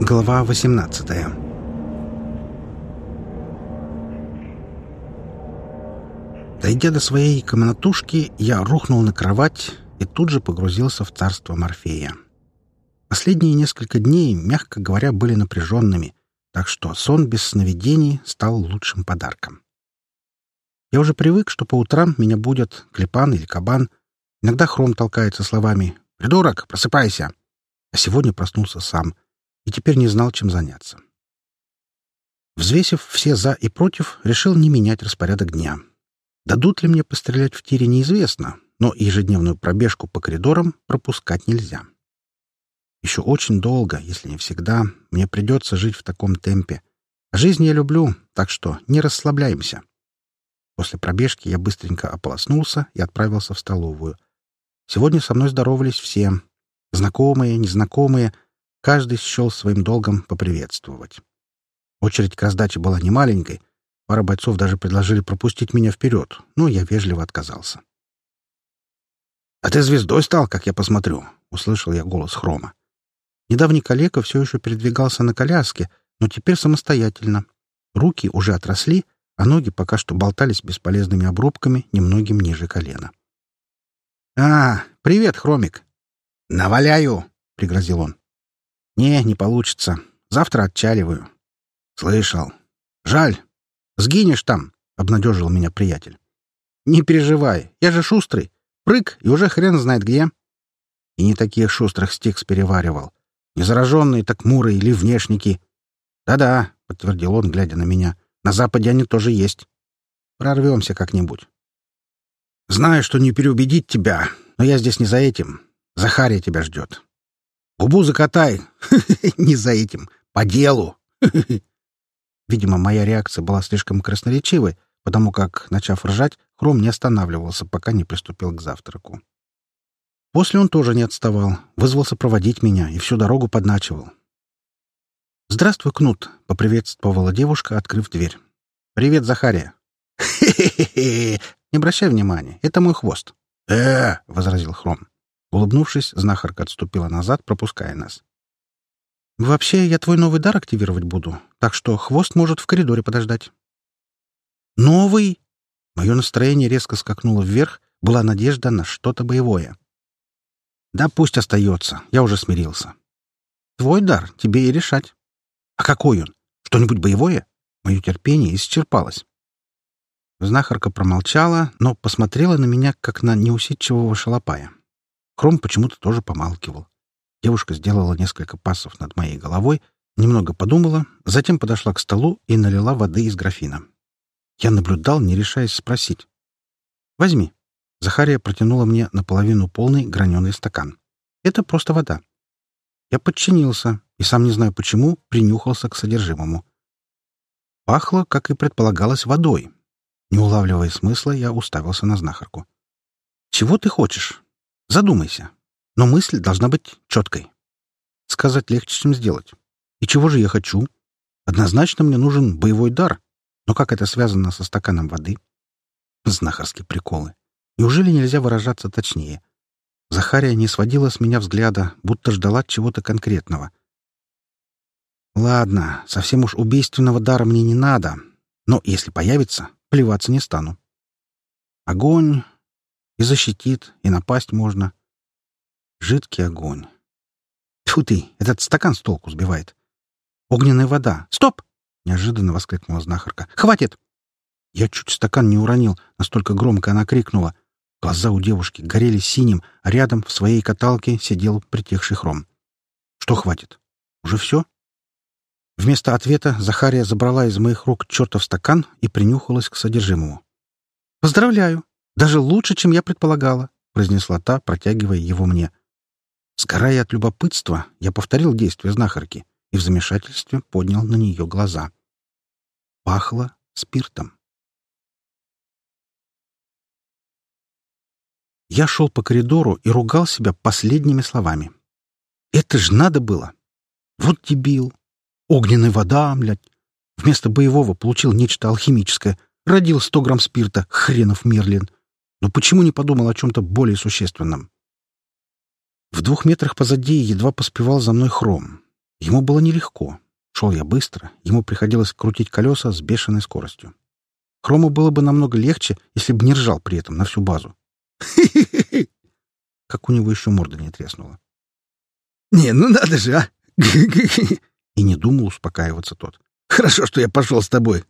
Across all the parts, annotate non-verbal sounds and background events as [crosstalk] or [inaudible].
Глава 18 Дойдя до своей комнатушки, я рухнул на кровать и тут же погрузился в царство Морфея. Последние несколько дней, мягко говоря, были напряженными, так что сон без сновидений стал лучшим подарком. Я уже привык, что по утрам меня будет клепан или кабан. Иногда хром толкается словами «Придурок, просыпайся!» А сегодня проснулся сам и теперь не знал, чем заняться. Взвесив все «за» и «против», решил не менять распорядок дня. Дадут ли мне пострелять в тире, неизвестно, но ежедневную пробежку по коридорам пропускать нельзя. Еще очень долго, если не всегда, мне придется жить в таком темпе. жизнь я люблю, так что не расслабляемся. После пробежки я быстренько ополоснулся и отправился в столовую. Сегодня со мной здоровались все. Знакомые, незнакомые. Каждый счел своим долгом поприветствовать. Очередь к раздаче была немаленькой. Пара бойцов даже предложили пропустить меня вперед, но я вежливо отказался. «А ты звездой стал, как я посмотрю», — услышал я голос Хрома. Недавний коллега все еще передвигался на коляске, но теперь самостоятельно. Руки уже отросли, а ноги пока что болтались бесполезными обрубками немногим ниже колена. «А, привет, Хромик!» «Наваляю!» — пригрозил он. «Не, не получится. Завтра отчаливаю». «Слышал. Жаль. Сгинешь там», — обнадежил меня приятель. «Не переживай, я же шустрый. Прыг, и уже хрен знает где». И не таких шустрых стикс переваривал. Не зараженные, так муры или внешники. Да-да, — подтвердил он, глядя на меня. На Западе они тоже есть. Прорвемся как-нибудь. Знаю, что не переубедить тебя, но я здесь не за этим. Захария тебя ждет. Губу закатай. [laughs] Не за этим. По делу. [laughs] Видимо, моя реакция была слишком красноречивой, потому как, начав ржать, Хром не останавливался, пока не приступил к завтраку. После он тоже не отставал, вызвался проводить меня и всю дорогу подначивал. «Здравствуй, Кнут», — поприветствовала девушка, открыв дверь. «Привет, Захария». [laughs] «Хе-хе-хе! Не обращай внимания, это мой хвост». «Э!» — возразил Хром. Улыбнувшись, знахарка отступила назад, пропуская нас. «Вообще, я твой новый дар активировать буду, так что хвост может в коридоре подождать». «Новый?» Мое настроение резко скакнуло вверх, была надежда на что-то боевое. Да пусть остается, я уже смирился. Твой дар, тебе и решать. А какой он? Что-нибудь боевое? Мое терпение исчерпалось. Знахарка промолчала, но посмотрела на меня, как на неусидчивого шалопая. Хром почему-то тоже помалкивал. Девушка сделала несколько пассов над моей головой, немного подумала, затем подошла к столу и налила воды из графина. Я наблюдал, не решаясь спросить. «Возьми». Захария протянула мне наполовину полный граненый стакан. «Это просто вода». Я подчинился и, сам не знаю почему, принюхался к содержимому. Пахло, как и предполагалось, водой. Не улавливая смысла, я уставился на знахарку. «Чего ты хочешь? Задумайся. Но мысль должна быть четкой. Сказать легче, чем сделать. И чего же я хочу? Однозначно мне нужен боевой дар. Но как это связано со стаканом воды? Знахарские приколы. Неужели нельзя выражаться точнее? Захария не сводила с меня взгляда, будто ждала чего-то конкретного. Ладно, совсем уж убийственного дара мне не надо, но если появится, плеваться не стану. Огонь и защитит, и напасть можно. Жидкий огонь. Тьфу ты, этот стакан с толку сбивает. Огненная вода. Стоп! Неожиданно воскликнула знахарка. Хватит! Я чуть стакан не уронил, настолько громко она крикнула — Глаза у девушки горели синим, а рядом в своей каталке сидел притихший хром. «Что хватит? Уже все?» Вместо ответа Захария забрала из моих рук чертов стакан и принюхалась к содержимому. «Поздравляю! Даже лучше, чем я предполагала», — произнесла та, протягивая его мне. Сгорая от любопытства, я повторил действие знахарки и в замешательстве поднял на нее глаза. Пахло спиртом. Я шел по коридору и ругал себя последними словами. Это ж надо было! Вот дебил! Огненная вода, блядь! Вместо боевого получил нечто алхимическое. Родил сто грамм спирта, хренов Мерлин. Но почему не подумал о чем-то более существенном? В двух метрах позади едва поспевал за мной хром. Ему было нелегко. Шел я быстро, ему приходилось крутить колеса с бешеной скоростью. Хрому было бы намного легче, если бы не ржал при этом на всю базу. Как у него еще морда не треснула. «Не, ну надо же, а!» И не думал успокаиваться тот. «Хорошо, что я пошел с тобой.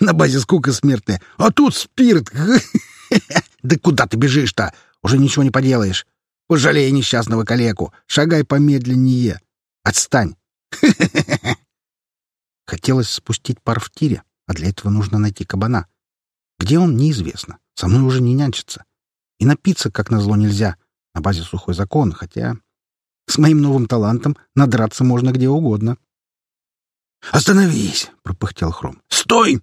На базе скука смертная. А тут спирт. [laughs] Да куда ты бежишь-то? Уже ничего не поделаешь. Пожалей несчастного калеку. Шагай помедленнее. Отстань. [laughs] Хотелось спустить пар в тире, а для этого нужно найти кабана. Где он, неизвестно. Со мной уже не нянчится. И напиться, как назло, нельзя. На базе сухой закон, хотя... С моим новым талантом надраться можно где угодно. «Остановись!» — пропыхтел Хром. «Стой!»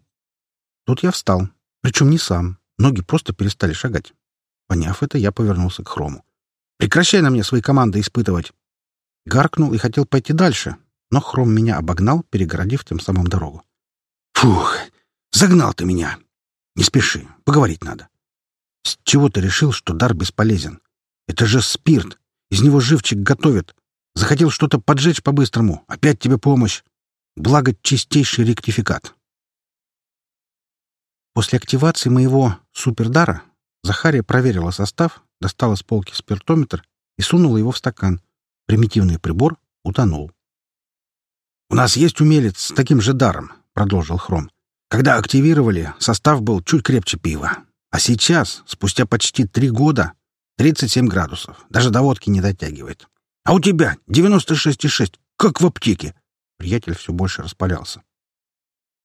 Тут я встал. Причем не сам. Ноги просто перестали шагать. Поняв это, я повернулся к Хрому. «Прекращай на мне свои команды испытывать!» Гаркнул и хотел пойти дальше, но Хром меня обогнал, перегородив тем самым дорогу. «Фух! Загнал ты меня! Не спеши, поговорить надо. С чего ты решил, что дар бесполезен? Это же спирт. Из него живчик готовят. Захотел что-то поджечь по-быстрому. Опять тебе помощь. Благо, чистейший ректификат. После активации моего супердара Захария проверила состав, достала с полки спиртометр и сунула его в стакан. Примитивный прибор утонул. «У нас есть умелец с таким же даром», — продолжил Хром. «Когда активировали, состав был чуть крепче пива. А сейчас, спустя почти три года, 37 градусов. Даже до водки не дотягивает. А у тебя 96,6, как в аптеке. Приятель все больше распалялся.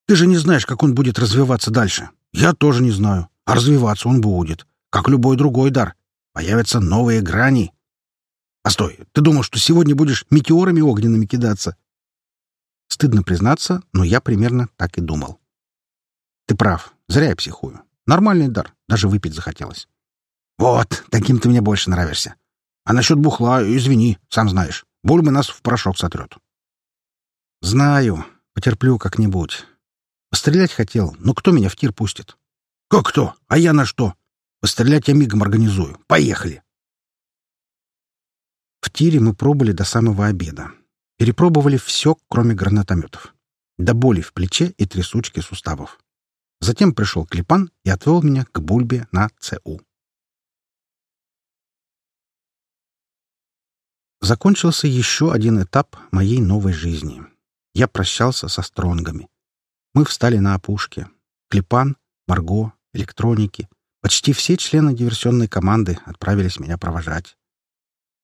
Ты же не знаешь, как он будет развиваться дальше. Я тоже не знаю. А развиваться он будет. Как любой другой дар. Появятся новые грани. А стой, ты думал, что сегодня будешь метеорами огненными кидаться? Стыдно признаться, но я примерно так и думал. Ты прав. Зря я психую. Нормальный дар. Даже выпить захотелось. Вот, таким ты мне больше нравишься. А насчет бухла, извини, сам знаешь. Бульба нас в порошок сотрет. Знаю. Потерплю как-нибудь. Пострелять хотел, но кто меня в тир пустит? Как кто? А я на что? Пострелять я мигом организую. Поехали. В тире мы пробыли до самого обеда. Перепробовали все, кроме гранатометов. До боли в плече и трясучки суставов. Затем пришел Клепан и отвел меня к Бульбе на ЦУ. Закончился еще один этап моей новой жизни. Я прощался со стронгами. Мы встали на опушке. Клепан, Марго, электроники. Почти все члены диверсионной команды отправились меня провожать.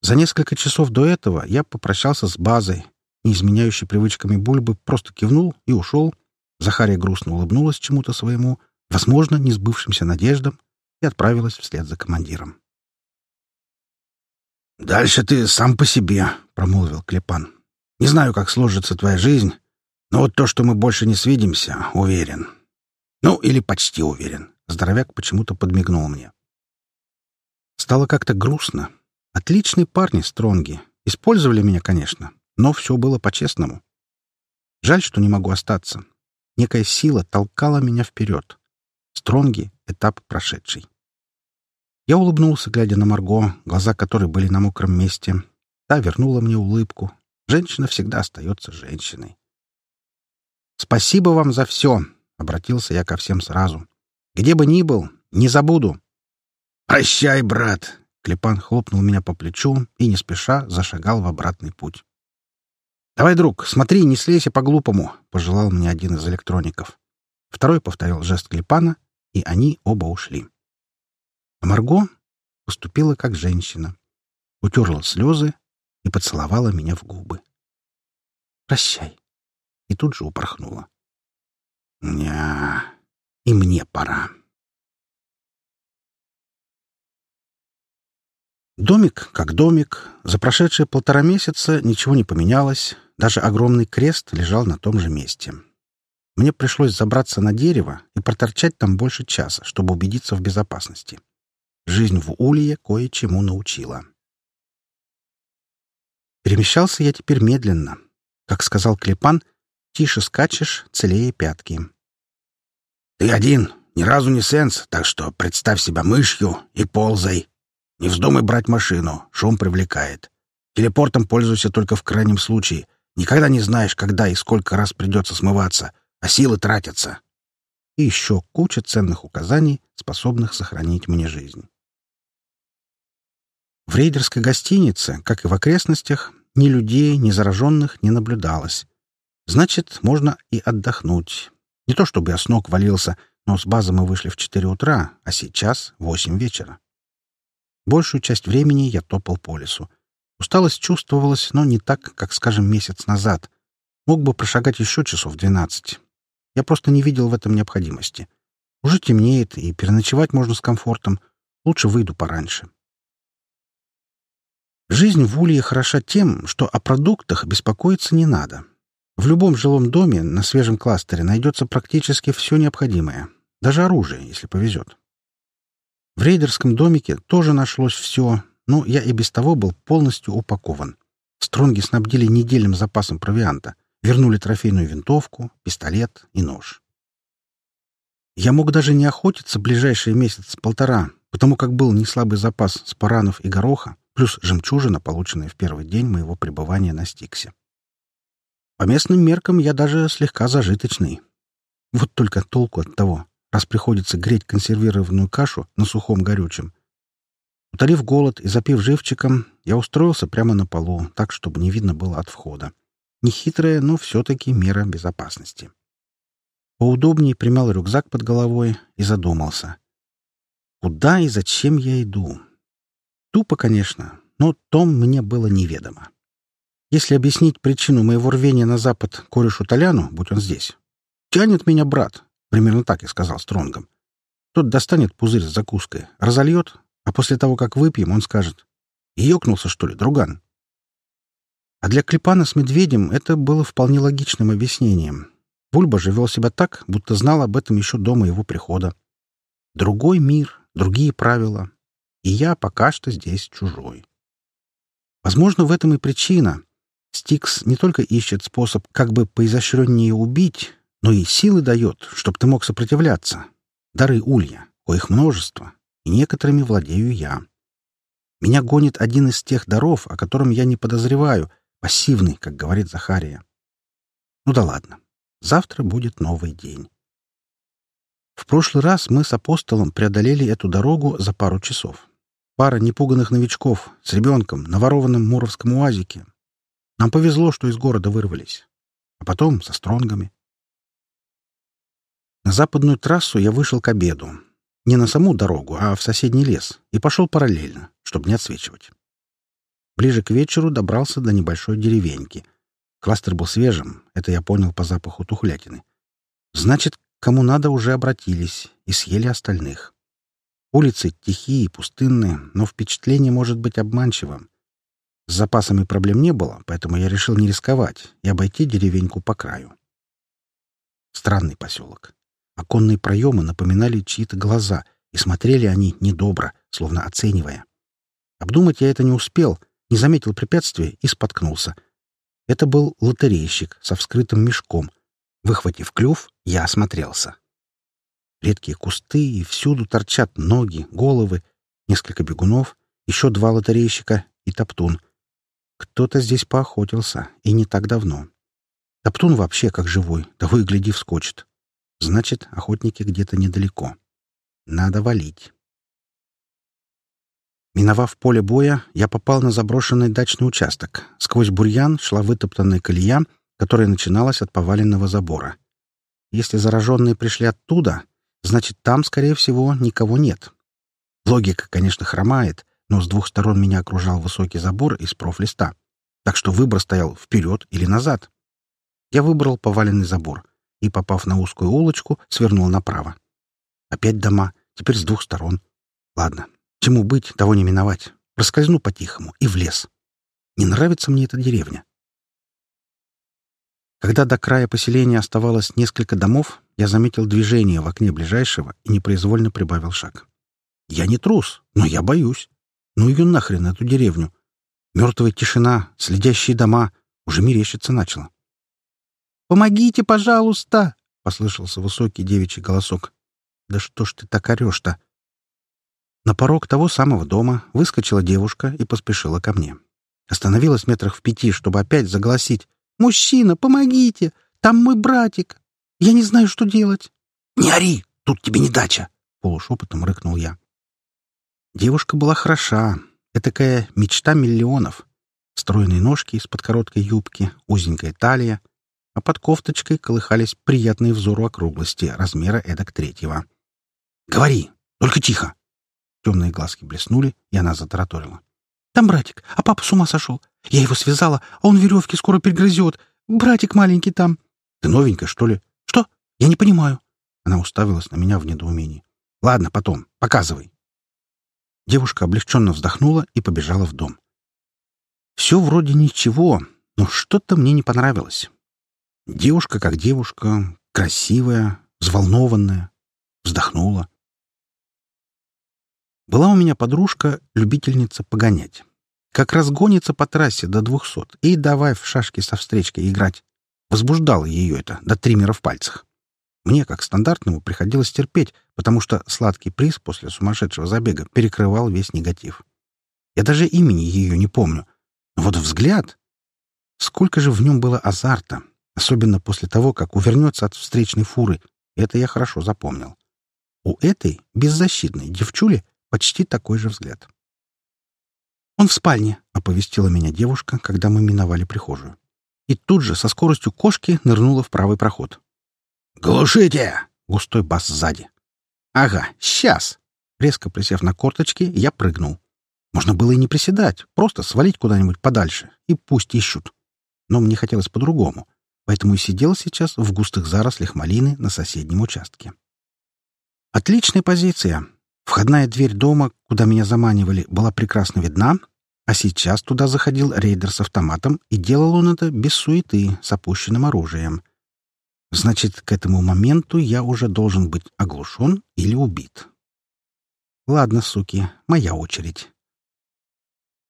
За несколько часов до этого я попрощался с базой, не изменяющей привычками Бульбы, просто кивнул и ушел, Захария грустно улыбнулась чему-то своему, возможно, не сбывшимся надеждам, и отправилась вслед за командиром. «Дальше ты сам по себе», — промолвил Клепан. «Не знаю, как сложится твоя жизнь, но вот то, что мы больше не свидимся, уверен. Ну, или почти уверен». Здоровяк почему-то подмигнул мне. Стало как-то грустно. Отличные парни, Стронги. Использовали меня, конечно, но все было по-честному. Жаль, что не могу остаться. Некая сила толкала меня вперед. Стронги — этап прошедший. Я улыбнулся, глядя на Марго, глаза которой были на мокром месте. Та вернула мне улыбку. Женщина всегда остается женщиной. «Спасибо вам за все!» — обратился я ко всем сразу. «Где бы ни был, не забуду!» «Прощай, брат!» — Клепан хлопнул меня по плечу и не спеша зашагал в обратный путь. «Давай, друг, смотри, не слейся по-глупому», — пожелал мне один из электроников. Второй повторил жест Клепана, и они оба ушли. А Марго поступила как женщина, утерла слезы и поцеловала меня в губы. «Прощай», и тут же упорхнула. «Ня, и мне пора». Домик как домик. За прошедшие полтора месяца ничего не поменялось. Даже огромный крест лежал на том же месте. Мне пришлось забраться на дерево и проторчать там больше часа, чтобы убедиться в безопасности. Жизнь в Улье кое-чему научила. Перемещался я теперь медленно. Как сказал Клепан, тише скачешь, целее пятки. «Ты один, ни разу не сенс, так что представь себя мышью и ползай», не вздумай брать машину, шум привлекает. Телепортом пользуйся только в крайнем случае, Никогда не знаешь, когда и сколько раз придется смываться, а силы тратятся. И еще куча ценных указаний, способных сохранить мне жизнь. В рейдерской гостинице, как и в окрестностях, ни людей, ни зараженных не наблюдалось. Значит, можно и отдохнуть. Не то чтобы я с ног валился, но с базы мы вышли в четыре утра, а сейчас восемь вечера. Большую часть времени я топал по лесу. Усталость чувствовалась, но не так, как, скажем, месяц назад. Мог бы прошагать еще часов двенадцать. Я просто не видел в этом необходимости. Уже темнеет, и переночевать можно с комфортом. Лучше выйду пораньше. Жизнь в Улье хороша тем, что о продуктах беспокоиться не надо. В любом жилом доме на свежем кластере найдется практически все необходимое. Даже оружие, если повезет. В рейдерском домике тоже нашлось все, но я и без того был полностью упакован. Стронги снабдили недельным запасом провианта, вернули трофейную винтовку, пистолет и нож. Я мог даже не охотиться ближайшие месяц-полтора, потому как был неслабый запас спаранов и гороха, плюс жемчужина, полученная в первый день моего пребывания на Стиксе. По местным меркам я даже слегка зажиточный. Вот только толку от того, раз приходится греть консервированную кашу на сухом горючем. Утолив голод и запив живчиком, я устроился прямо на полу, так, чтобы не видно было от входа. Нехитрая, но все-таки мера безопасности. Поудобнее примял рюкзак под головой и задумался. Куда и зачем я иду? Тупо, конечно, но том мне было неведомо. Если объяснить причину моего рвения на запад корешу Толяну, будь он здесь. «Тянет меня брат», — примерно так я сказал Стронгом. Тот достанет пузырь с закуской, разольет, а после того, как выпьем, он скажет «Ёкнулся, что ли, друган?» А для Клепана с медведем это было вполне логичным объяснением. Бульба же вел себя так, будто знал об этом еще до моего прихода. Другой мир, другие правила, и я пока что здесь чужой. Возможно, в этом и причина. Стикс не только ищет способ как бы поизощреннее убить, но и силы дает, чтобы ты мог сопротивляться. Дары улья, коих множество, и некоторыми владею я. Меня гонит один из тех даров, о котором я не подозреваю, пассивный, как говорит Захария. Ну да ладно. Завтра будет новый день. В прошлый раз мы с апостолом преодолели эту дорогу за пару часов. Пара непуганных новичков с ребенком на ворованном муровском уазике. Нам повезло, что из города вырвались. А потом со стронгами. На западную трассу я вышел к обеду. Не на саму дорогу, а в соседний лес. И пошел параллельно, чтобы не отсвечивать. Ближе к вечеру добрался до небольшой деревеньки. Кластер был свежим, это я понял по запаху тухлятины. Значит, кому надо, уже обратились и съели остальных. Улицы тихие и пустынные, но впечатление может быть обманчивым. С запасами проблем не было, поэтому я решил не рисковать и обойти деревеньку по краю. Странный поселок. Оконные проемы напоминали чьи-то глаза, и смотрели они недобро, словно оценивая. Обдумать я это не успел, не заметил препятствия и споткнулся. Это был лотерейщик со вскрытым мешком. Выхватив клюв, я осмотрелся. Редкие кусты, и всюду торчат ноги, головы, несколько бегунов, еще два лотерейщика и топтун. Кто-то здесь поохотился, и не так давно. Топтун вообще как живой, того и гляди вскочит. Значит, охотники где-то недалеко. Надо валить. Миновав поле боя, я попал на заброшенный дачный участок. Сквозь бурьян шла вытоптанная колея, которая начиналась от поваленного забора. Если зараженные пришли оттуда, Значит, там, скорее всего, никого нет. Логика, конечно, хромает, но с двух сторон меня окружал высокий забор из профлиста. Так что выбор стоял вперед или назад. Я выбрал поваленный забор и, попав на узкую улочку, свернул направо. Опять дома, теперь с двух сторон. Ладно, чему быть, того не миновать. Раскользну по-тихому и в лес. Не нравится мне эта деревня. Когда до края поселения оставалось несколько домов, я заметил движение в окне ближайшего и непроизвольно прибавил шаг. Я не трус, но я боюсь. Ну ее нахрен, эту деревню. Мертвая тишина, следящие дома. Уже мерещиться начало. «Помогите, пожалуйста!» — послышался высокий девичий голосок. «Да что ж ты так орешь-то?» На порог того самого дома выскочила девушка и поспешила ко мне. Остановилась метрах в пяти, чтобы опять загласить, Мужчина, помогите! Там мой братик! Я не знаю, что делать!» «Не ори! Тут тебе не дача!» — полушепотом рыкнул я. Девушка была хороша. Этакая мечта миллионов. Стройные ножки из-под короткой юбки, узенькая талия, а под кофточкой колыхались приятные взору округлости размера эдак третьего. «Говори! Только тихо!» Темные глазки блеснули, и она затараторила. «Там братик, а папа с ума сошел. Я его связала, а он веревки скоро перегрызет. Братик маленький там». «Ты новенькая, что ли?» «Что? Я не понимаю». Она уставилась на меня в недоумении. «Ладно, потом. Показывай». Девушка облегченно вздохнула и побежала в дом. Все вроде ничего, но что-то мне не понравилось. Девушка как девушка, красивая, взволнованная. Вздохнула. Была у меня подружка, любительница погонять. Как раз гонится по трассе до двухсот и давай в шашки со встречкой играть. Возбуждало ее это до триммера в пальцах. Мне, как стандартному, приходилось терпеть, потому что сладкий приз после сумасшедшего забега перекрывал весь негатив. Я даже имени ее не помню. Но вот взгляд... Сколько же в нем было азарта, особенно после того, как увернется от встречной фуры. Это я хорошо запомнил. У этой беззащитной девчули почти такой же взгляд. «Он в спальне», — оповестила меня девушка, когда мы миновали прихожую. И тут же со скоростью кошки нырнула в правый проход. «Глушите!» — густой бас сзади. «Ага, сейчас!» Резко присев на корточки, я прыгнул. Можно было и не приседать, просто свалить куда-нибудь подальше, и пусть ищут. Но мне хотелось по-другому, поэтому и сидел сейчас в густых зарослях малины на соседнем участке. Отличная позиция. Входная дверь дома, куда меня заманивали, была прекрасно видна, а сейчас туда заходил рейдер с автоматом, и делал он это без суеты, с опущенным оружием. Значит, к этому моменту я уже должен быть оглушен или убит. Ладно, суки, моя очередь.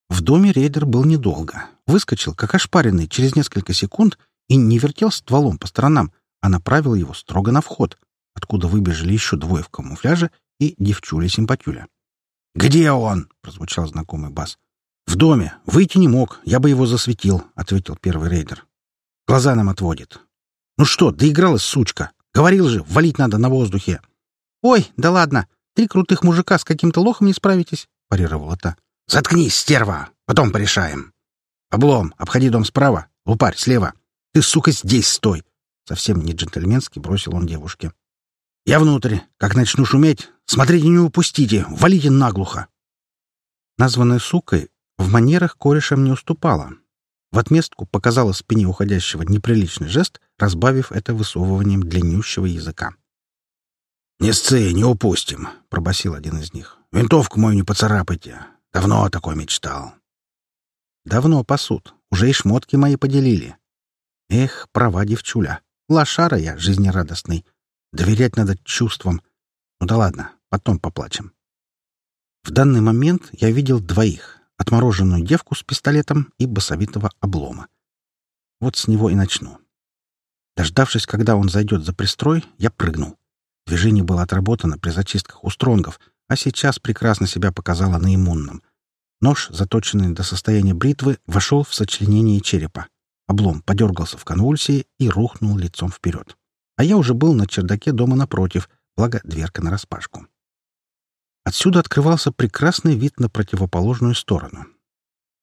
В доме рейдер был недолго. Выскочил, как ошпаренный, через несколько секунд и не вертел стволом по сторонам, а направил его строго на вход, откуда выбежали еще двое в камуфляже и девчуля-симпатюля. «Где он?» — прозвучал знакомый бас. «В доме. Выйти не мог. Я бы его засветил», — ответил первый рейдер. «Глаза нам отводит. Ну что, доигралась сучка? Говорил же, валить надо на воздухе». «Ой, да ладно. Три крутых мужика с каким-то лохом не справитесь», — парировала та. «Заткнись, стерва! Потом порешаем!» «Облом, обходи дом справа, лупарь слева. Ты, сука, здесь стой!» Совсем не джентльменски бросил он девушке. «Я внутрь. Как начну шуметь, смотрите, не упустите, валите наглухо!» Названная сукой в манерах корешам не уступала. В отместку показала спине уходящего неприличный жест, разбавив это высовыванием длиннющего языка. «Не сцы, не упустим!» — пробасил один из них. «Винтовку мою не поцарапайте. Давно такой мечтал». «Давно пасут. Уже и шмотки мои поделили. Эх, права девчуля. Лошара я, жизнерадостный. Доверять надо чувствам. Ну да ладно, потом поплачем. В данный момент я видел двоих. Отмороженную девку с пистолетом и басовитого облома. Вот с него и начну. Дождавшись, когда он зайдет за пристрой, я прыгнул. Движение было отработано при зачистках у стронгов, а сейчас прекрасно себя показало на иммунном. Нож, заточенный до состояния бритвы, вошел в сочленение черепа. Облом подергался в конвульсии и рухнул лицом вперед а я уже был на чердаке дома напротив, благо дверка нараспашку. Отсюда открывался прекрасный вид на противоположную сторону.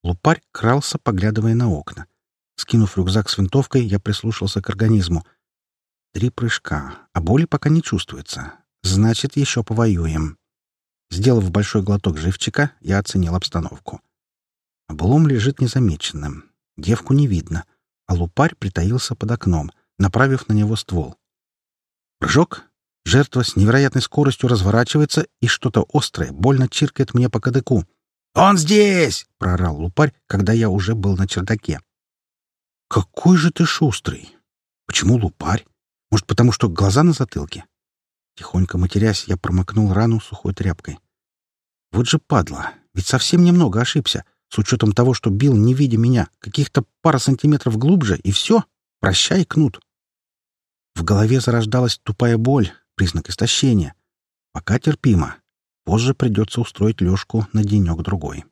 Лупарь крался, поглядывая на окна. Скинув рюкзак с винтовкой, я прислушался к организму. Три прыжка, а боли пока не чувствуется. Значит, еще повоюем. Сделав большой глоток живчика, я оценил обстановку. Облом лежит незамеченным. Девку не видно, а лупарь притаился под окном, направив на него ствол. Прыжок. Жертва с невероятной скоростью разворачивается, и что-то острое больно чиркает мне по кадыку. «Он здесь!» — проорал лупарь, когда я уже был на чердаке. «Какой же ты шустрый! Почему лупарь? Может, потому что глаза на затылке?» Тихонько матерясь, я промокнул рану сухой тряпкой. «Вот же падла! Ведь совсем немного ошибся, с учетом того, что бил, не видя меня, каких-то пара сантиметров глубже, и все. Прощай, кнут!» В голове зарождалась тупая боль, признак истощения. Пока терпимо. Позже придется устроить Лёшку на денек-другой.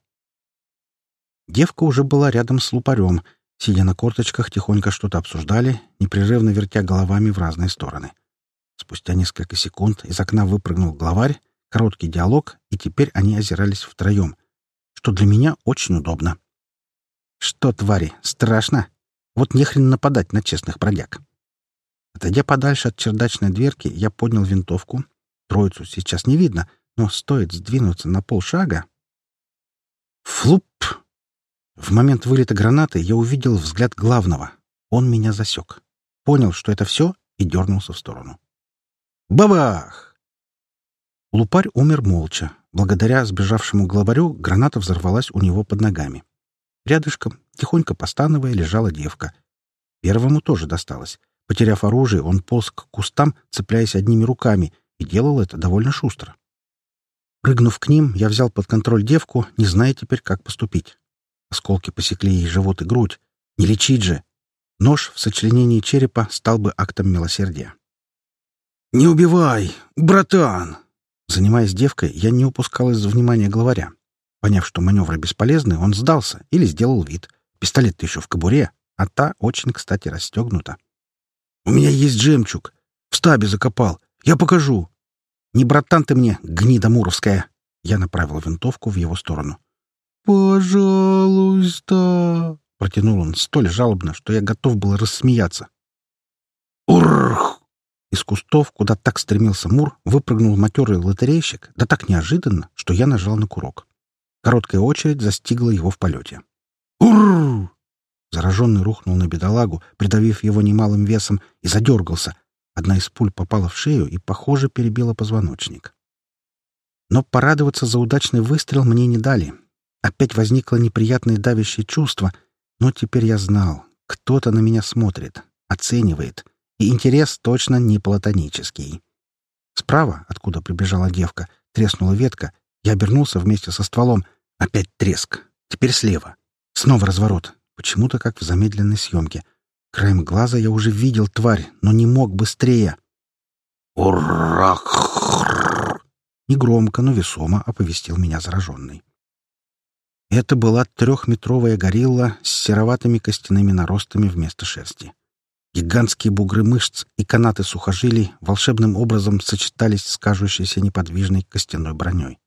Девка уже была рядом с лупарем, Сидя на корточках, тихонько что-то обсуждали, непрерывно вертя головами в разные стороны. Спустя несколько секунд из окна выпрыгнул главарь, короткий диалог, и теперь они озирались втроем, что для меня очень удобно. «Что, твари, страшно? Вот нехрен нападать на честных бродяг». Отойдя подальше от чердачной дверки, я поднял винтовку. Троицу сейчас не видно, но стоит сдвинуться на полшага. Флуп! В момент вылета гранаты я увидел взгляд главного. Он меня засек. Понял, что это все, и дернулся в сторону. Бабах! Лупарь умер молча. Благодаря сбежавшему главарю граната взорвалась у него под ногами. Рядышком, тихонько постановая, лежала девка. Первому тоже досталось. Потеряв оружие, он полз к кустам, цепляясь одними руками, и делал это довольно шустро. Прыгнув к ним, я взял под контроль девку, не зная теперь, как поступить. Осколки посекли ей живот и грудь. Не лечить же! Нож в сочленении черепа стал бы актом милосердия. «Не убивай, братан!» Занимаясь девкой, я не упускал из внимания главаря. Поняв, что маневры бесполезны, он сдался или сделал вид. Пистолет еще в кобуре, а та очень, кстати, расстегнута. «У меня есть жемчуг. В стабе закопал. Я покажу». «Не братан ты мне, гнида муровская!» Я направил винтовку в его сторону. «Пожалуйста!» — протянул он столь жалобно, что я готов был рассмеяться. «Урх!» Из кустов, куда так стремился Мур, выпрыгнул матерый лотерейщик, да так неожиданно, что я нажал на курок. Короткая очередь застигла его в полете. «Урр!» Зараженный рухнул на бедолагу, придавив его немалым весом, и задергался. Одна из пуль попала в шею и, похоже, перебила позвоночник. Но порадоваться за удачный выстрел мне не дали. Опять возникло неприятное давящее чувство, но теперь я знал, кто-то на меня смотрит, оценивает, и интерес точно не платонический. Справа, откуда прибежала девка, треснула ветка, я обернулся вместе со стволом. Опять треск. Теперь слева. Снова разворот. Почему-то как в замедленной съемке. Краем глаза я уже видел тварь, но не мог быстрее. «Урах!» Негромко, но весомо оповестил меня зараженный. Это была трехметровая горилла с сероватыми костяными наростами вместо шерсти. Гигантские бугры мышц и канаты сухожилий волшебным образом сочетались с кажущейся неподвижной костяной броней.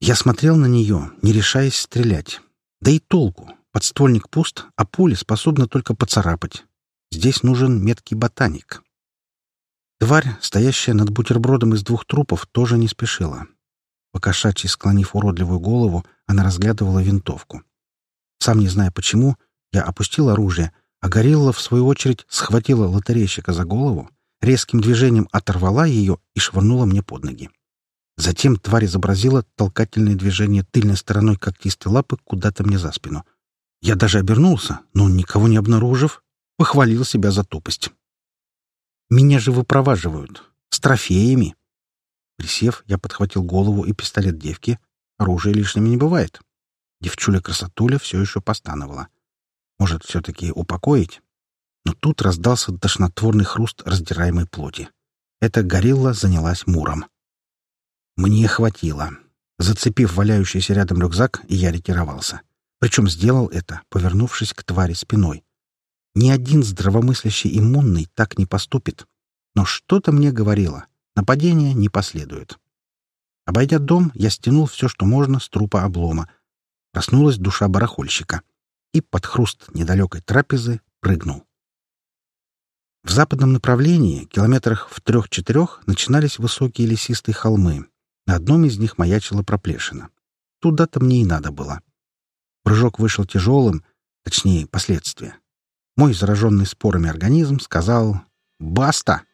Я смотрел на нее, не решаясь стрелять. Да и толку. Подствольник пуст, а пуля способна только поцарапать. Здесь нужен меткий ботаник. Тварь, стоящая над бутербродом из двух трупов, тоже не спешила. Покошачьи склонив уродливую голову, она разглядывала винтовку. Сам не зная почему, я опустил оружие, а горилла, в свою очередь, схватила лотерейщика за голову, резким движением оторвала ее и швырнула мне под ноги. Затем тварь изобразила толкательное движение тыльной стороной когтистой лапы куда-то мне за спину. Я даже обернулся, но, никого не обнаружив, похвалил себя за тупость. «Меня же выпроваживают. С трофеями. Присев, я подхватил голову и пистолет девки. Оружие лишним не бывает. Девчуля-красотуля все еще постановала. Может, все-таки упокоить? Но тут раздался тошнотворный хруст раздираемой плоти. Эта горилла занялась муром. Мне хватило. Зацепив валяющийся рядом рюкзак, я ретировался. Причем сделал это, повернувшись к твари спиной. Ни один здравомыслящий иммунный так не поступит. Но что-то мне говорило. Нападения не последует. Обойдя дом, я стянул все, что можно, с трупа облома. Проснулась душа барахольщика. И под хруст недалекой трапезы прыгнул. В западном направлении, километрах в трех-четырех, начинались высокие лесистые холмы. На одном из них маячила проплешина. Туда-то мне и надо было. Прыжок вышел тяжелым, точнее, последствия. Мой зараженный спорами организм сказал «Баста!»